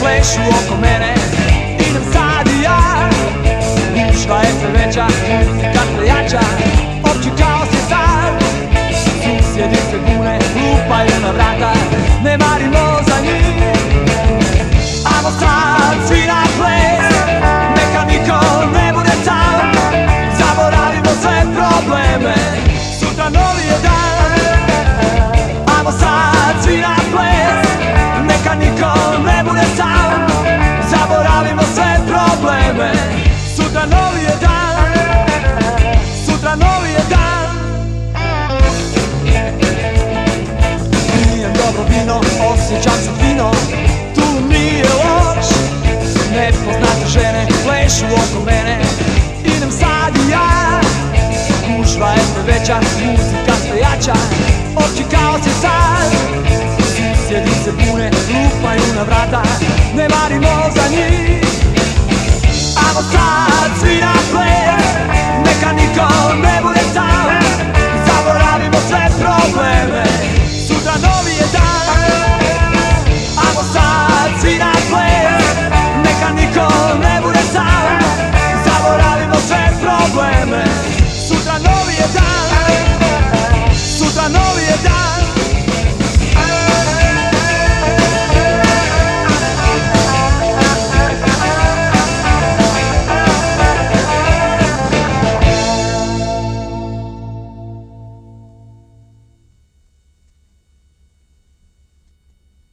plešu oko mene. Idem sad i ja. Je sve veća, muzika jača Ne marimo za osjećam se fino Tu nije loš. Nepoznate žene plešu oko mene. Idem sad i ja Gužva je sve veća, muzika sve jača. Opći kaos je sad Susjedi se bune, lupaju na vrata. Ne marimo za njih